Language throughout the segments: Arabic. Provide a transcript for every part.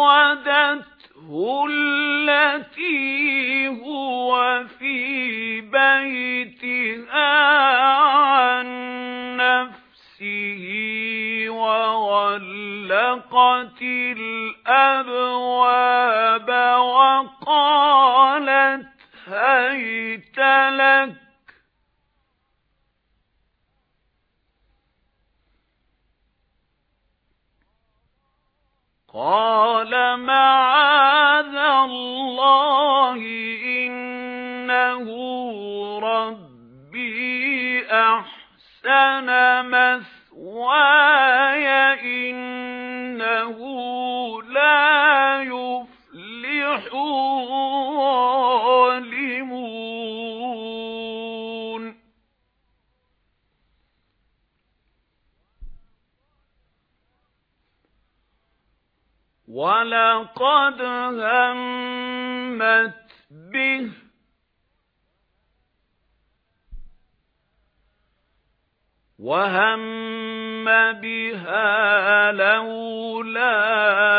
وراودته التي هو في بيتها قال معاذ وَلَقَدْ هَمَّتْ بِهِ وَهَمَّ بِهَا لَوْلَا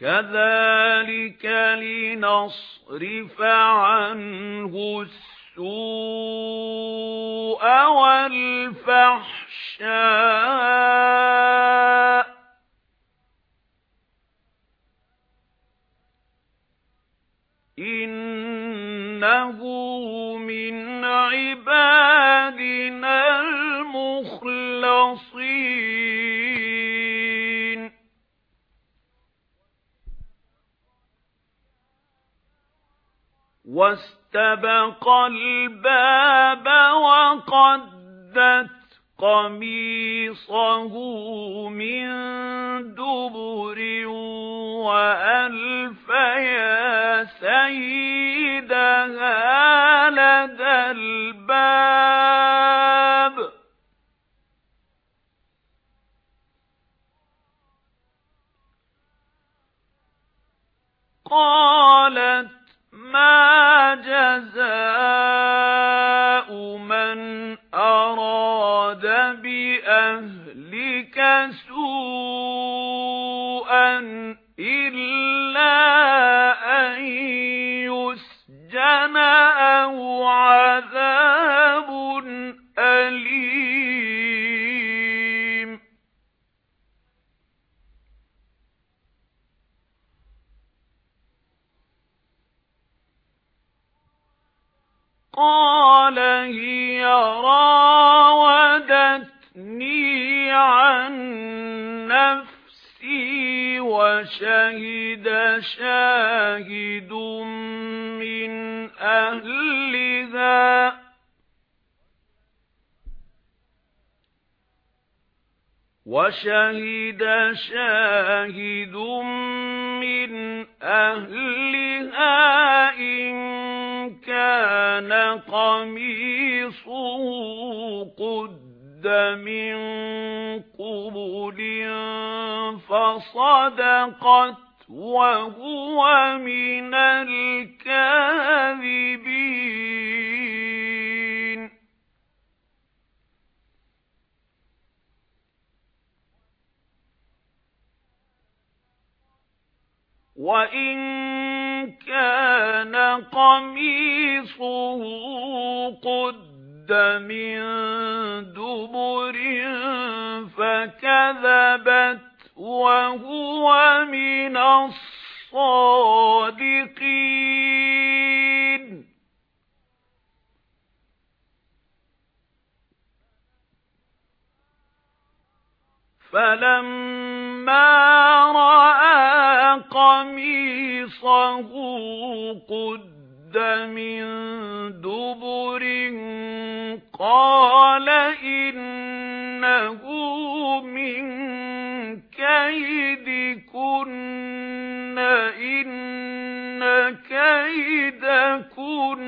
كَذَلِكَ لِنَصْرِفَ عَنْهُ السُّوءَ وَالْفَحْشَاءَ إِنَّهُ وَاسْتَبَقَ الْبَابَ وَقَدَّتْ قَمِيصَهُ مِنْ دُبُرٍ وَأَلْفَ يَا سَيِّدَهَا لَدَى الْبَابِ. قَالَتْ قَالَ هِيَ رَاوَدَتْنِي عَن نَّفْسِي وَشَهِدَ شَاهِدٌ مِّنْ أَهْلِهَا. وَشَهِدَ شَاهِدٌ مِّنْ أَهْلِهَا إِن كَانَ قَمِيصُهُ قُدَّ مِن قُبُلٍ فَصَدَقَتْ وَهُوَ مِنَ الْكَاذِبِينَ. وَإِن كَانَ قَمِيصُهُ قُدَّ مِن دُبُرٍ فَكَذَبَتْ وَهُوَ مِنَ الصَّادِقِينَ. فَلَمَّا قَمِيصَهُ قُدَّ مِن دُبُرٍ قَالَ إِنَّهُ مِن كَيْدِكُنَّ إِنَّ كَيْدَكُنَّ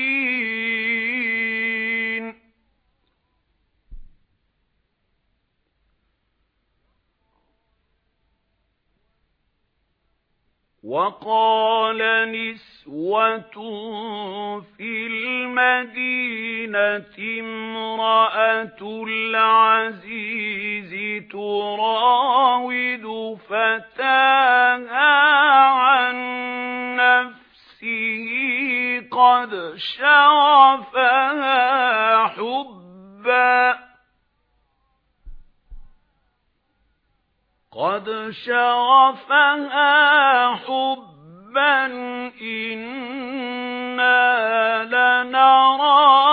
وَقَالَ نِسْوَةٌ فِي الْمَدِينَةِ امْرَأَتُ الْعَزِيزِ تُرَاوِدُ فَتَاهَا عَن نَّفْسِهِ قَدْ شَغَفَهَا قَدْ شَغَفَهَا حُبًّا إِنَّا لَنَرَاهَا